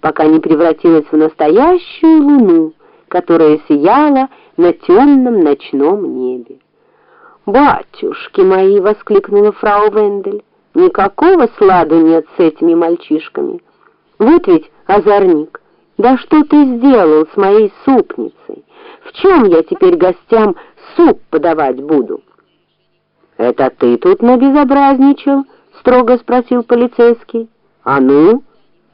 пока не превратилась в настоящую луну, которая сияла на темном ночном небе. «Батюшки мои!» — воскликнула фрау Вендель. «Никакого сладу нет с этими мальчишками. Вот ведь озорник! Да что ты сделал с моей супницей? В чем я теперь гостям суп подавать буду?» «Это ты тут набезобразничал?» — строго спросил полицейский. «А ну,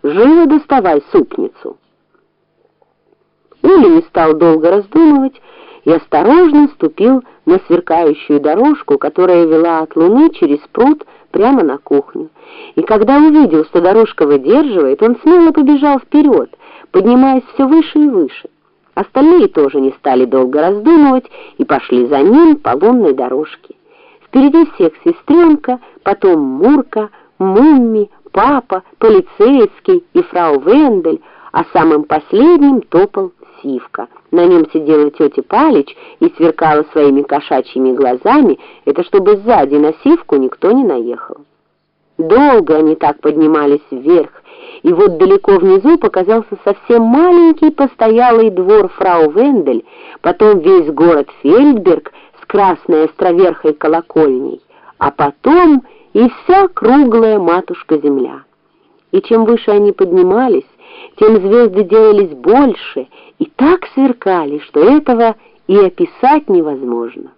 живо доставай супницу!» Ули не стал долго раздумывать и осторожно ступил на сверкающую дорожку, которая вела от луны через пруд прямо на кухню. И когда увидел, что дорожка выдерживает, он смело побежал вперед, поднимаясь все выше и выше. Остальные тоже не стали долго раздумывать и пошли за ним по лунной дорожке. Впереди всех сестренка, потом Мурка, Мумми, папа, полицейский и фрау Вендель, а самым последним топал Сивка. На нем сидела тетя Палич и сверкала своими кошачьими глазами, это чтобы сзади на Сивку никто не наехал. Долго они так поднимались вверх, и вот далеко внизу показался совсем маленький постоялый двор фрау Вендель, потом весь город Фельдберг с красной островерхой колокольней, а потом и вся круглая матушка-земля. И чем выше они поднимались, тем звезды делались больше и так сверкали, что этого и описать невозможно.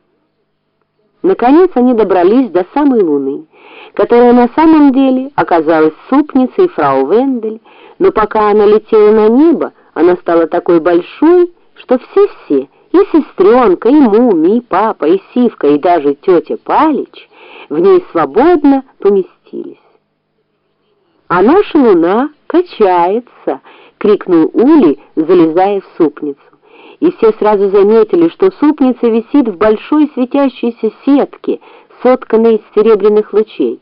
Наконец они добрались до самой луны, которая на самом деле оказалась супницей фрау Вендель, но пока она летела на небо, она стала такой большой, что все-все, и сестренка, и Муми, и папа, и Сивка, и даже тетя Палич в ней свободно поместились. А наша луна качается, крикнул Ули, залезая в супницу. И все сразу заметили, что супница висит в большой светящейся сетке, сотканной из серебряных лучей.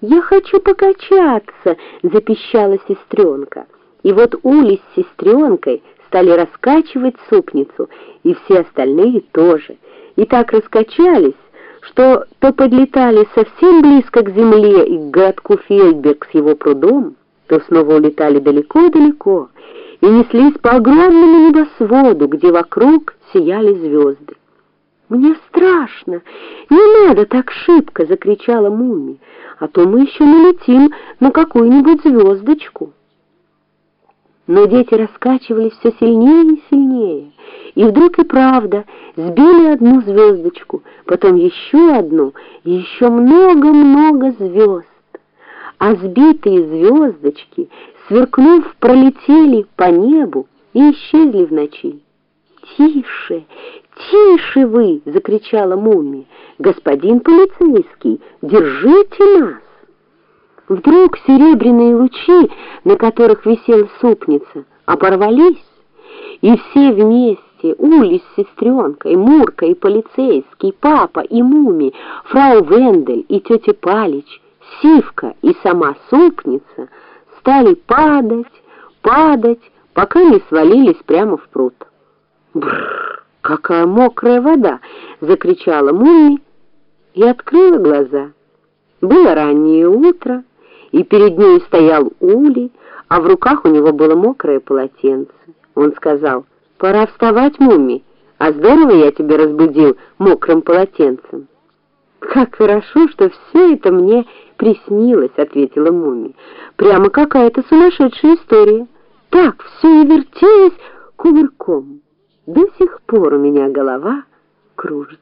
«Я хочу покачаться!» — запищала сестренка. И вот Ули с сестренкой стали раскачивать супницу, и все остальные тоже. И так раскачались, что то подлетали совсем близко к земле и к городку Фельдберг с его прудом, то снова улетали далеко-далеко и неслись по огромному небосводу, где вокруг сияли звезды. «Мне страшно! Не надо так шибко!» — закричала Муми. «А то мы еще налетим на какую-нибудь звездочку!» Но дети раскачивались все сильнее и сильнее, и вдруг и правда сбили одну звездочку, потом еще одну, еще много-много звезд. А сбитые звездочки, сверкнув, пролетели по небу и исчезли в ночи. «Тише, тише вы!» — закричала мумия. «Господин полицейский, держите нас!» Вдруг серебряные лучи, на которых висела супница, оборвались, и все вместе, Ули с сестренкой, Мурка и полицейский, папа и Муми, фрау Вендель и тетя Палич, Сивка и сама супница стали падать, падать, пока не свалились прямо в пруд. «Бррр, какая мокрая вода!» — закричала Муми и открыла глаза. Было раннее утро, и перед ней стоял Ули, а в руках у него было мокрое полотенце. Он сказал, «Пора вставать, Мумми, а здорово я тебя разбудил мокрым полотенцем». «Как хорошо, что все это мне приснилось», — ответила Мумми. «Прямо какая-то сумасшедшая история. Так все и вертелось кувырком. До сих пор у меня голова кружится».